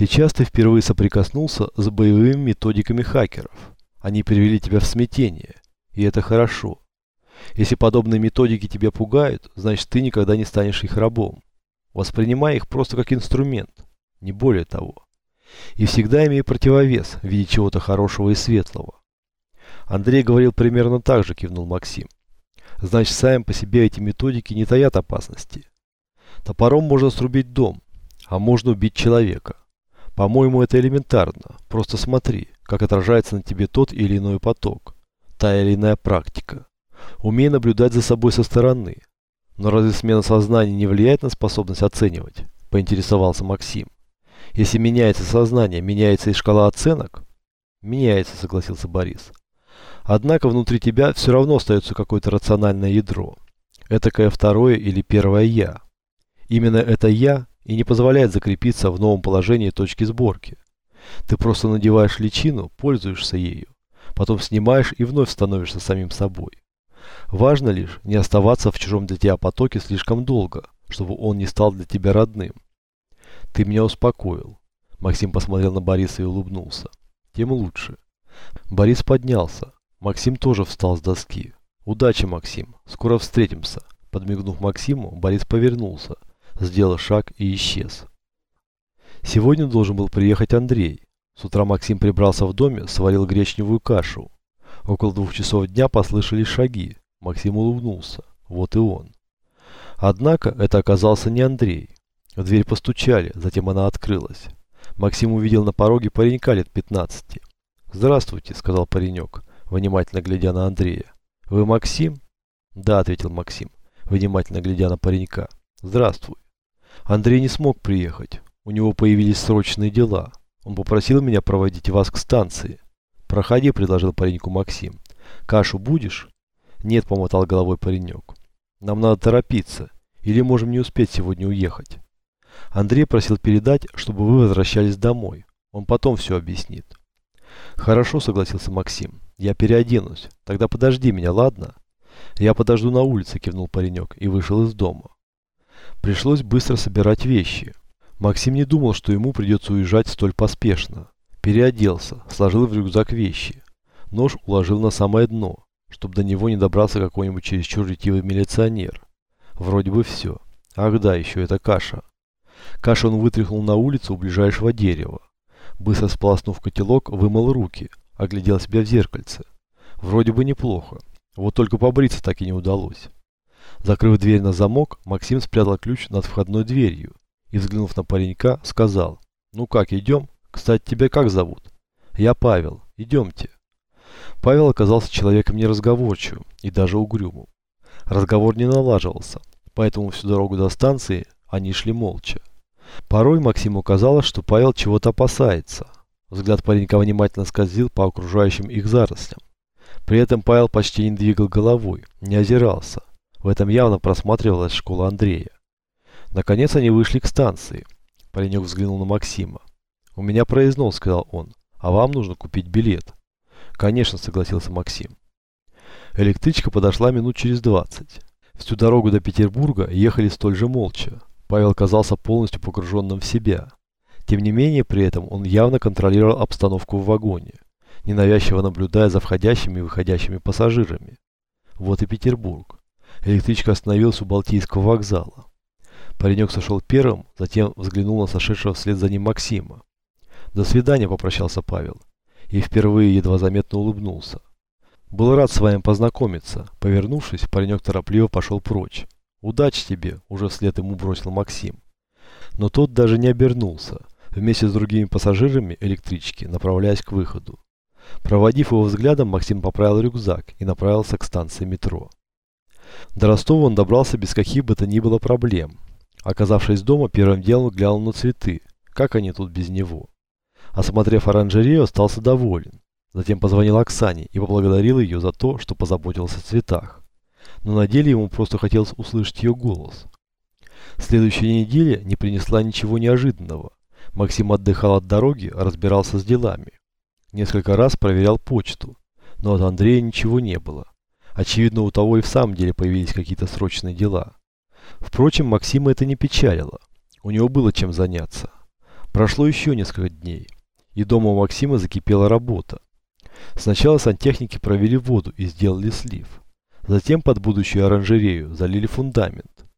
Сейчас ты впервые соприкоснулся с боевыми методиками хакеров. Они привели тебя в смятение, и это хорошо. Если подобные методики тебя пугают, значит ты никогда не станешь их рабом. Воспринимай их просто как инструмент, не более того. И всегда имей противовес в виде чего-то хорошего и светлого. Андрей говорил примерно так же, кивнул Максим. Значит, сами по себе эти методики не таят опасности. Топором можно срубить дом, а можно убить человека. По-моему, это элементарно. Просто смотри, как отражается на тебе тот или иной поток, та или иная практика. Умей наблюдать за собой со стороны. Но разве смена сознания не влияет на способность оценивать? Поинтересовался Максим. Если меняется сознание, меняется и шкала оценок? Меняется, согласился Борис. Однако внутри тебя все равно остается какое-то рациональное ядро. Этакое второе или первое «я». Именно это «я» и не позволяет закрепиться в новом положении точки сборки. Ты просто надеваешь личину, пользуешься ею, потом снимаешь и вновь становишься самим собой. Важно лишь не оставаться в чужом для тебя потоке слишком долго, чтобы он не стал для тебя родным. Ты меня успокоил. Максим посмотрел на Бориса и улыбнулся. Тем лучше. Борис поднялся. Максим тоже встал с доски. Удачи, Максим. Скоро встретимся. Подмигнув Максиму, Борис повернулся, сделал шаг и исчез. Сегодня должен был приехать Андрей. С утра Максим прибрался в доме, сварил гречневую кашу. Около двух часов дня послышались шаги. Максим улыбнулся. Вот и он. Однако это оказался не Андрей. В дверь постучали, затем она открылась. Максим увидел на пороге паренька лет 15. «Здравствуйте», — сказал паренек, внимательно глядя на Андрея. «Вы Максим?» «Да», — ответил Максим, внимательно глядя на паренька. «Здравствуй». Андрей не смог приехать. У него появились срочные дела. Он попросил меня проводить вас к станции. «Проходи», — предложил пареньку Максим. «Кашу будешь?» «Нет», — помотал головой паренек. «Нам надо торопиться, или можем не успеть сегодня уехать». Андрей просил передать, чтобы вы возвращались домой. Он потом все объяснит. Хорошо, согласился Максим. Я переоденусь. Тогда подожди меня, ладно? Я подожду на улице, кивнул паренек и вышел из дома. Пришлось быстро собирать вещи. Максим не думал, что ему придется уезжать столь поспешно. Переоделся, сложил в рюкзак вещи. Нож уложил на самое дно, чтобы до него не добрался какой-нибудь чересчур ретивый милиционер. Вроде бы все. Ах да, еще эта каша. Кашу он вытряхнул на улицу у ближайшего дерева. Быстро сполоснув котелок, вымыл руки, оглядел себя в зеркальце. Вроде бы неплохо. Вот только побриться так и не удалось. Закрыв дверь на замок, Максим спрятал ключ над входной дверью и, взглянув на паренька, сказал, «Ну как, идем? Кстати, тебя как зовут?» «Я Павел. Идемте». Павел оказался человеком неразговорчивым и даже угрюмым. Разговор не налаживался, поэтому всю дорогу до станции они шли молча. Порой Максиму казалось, что Павел чего-то опасается. Взгляд паренька внимательно скользил по окружающим их зарослям. При этом Павел почти не двигал головой, не озирался. В этом явно просматривалась школа Андрея. Наконец они вышли к станции. Паренек взглянул на Максима. «У меня проездной», — сказал он, — «а вам нужно купить билет». «Конечно», — согласился Максим. Электричка подошла минут через двадцать. Всю дорогу до Петербурга ехали столь же молча. Павел казался полностью погруженным в себя. Тем не менее, при этом он явно контролировал обстановку в вагоне, ненавязчиво наблюдая за входящими и выходящими пассажирами. Вот и Петербург. Электричка остановилась у Балтийского вокзала. Паренек сошел первым, затем взглянул на сошедшего вслед за ним Максима. «До свидания», — попрощался Павел. И впервые едва заметно улыбнулся. «Был рад с вами познакомиться». Повернувшись, паренек торопливо пошел прочь. «Удачи тебе!» – уже вслед ему бросил Максим. Но тот даже не обернулся, вместе с другими пассажирами электрички, направляясь к выходу. Проводив его взглядом, Максим поправил рюкзак и направился к станции метро. До Ростова он добрался без каких бы то ни было проблем. Оказавшись дома, первым делом глянул на цветы. Как они тут без него? Осмотрев оранжерею, остался доволен. Затем позвонил Оксане и поблагодарил ее за то, что позаботился о цветах но на деле ему просто хотелось услышать ее голос. Следующая неделя не принесла ничего неожиданного. Максим отдыхал от дороги, разбирался с делами. Несколько раз проверял почту, но от Андрея ничего не было. Очевидно, у того и в самом деле появились какие-то срочные дела. Впрочем, Максима это не печалило. У него было чем заняться. Прошло еще несколько дней, и дома у Максима закипела работа. Сначала сантехники провели воду и сделали слив. Затем под будущую оранжерею залили фундамент.